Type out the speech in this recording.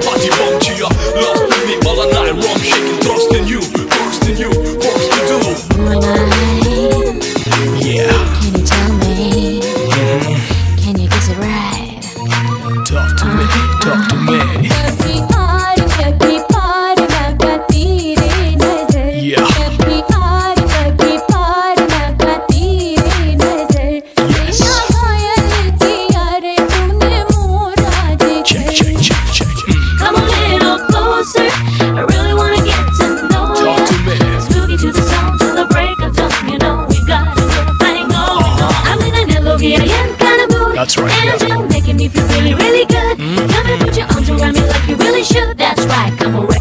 Lost in all night shaking, you you, to do. Can you tell me. Mm-hmm. Can you it right? Talk to me, talk to me. right. And you're making me feel really, really good. Mm-hmm. Come and put your arms around me like you really should. That's right. Come away.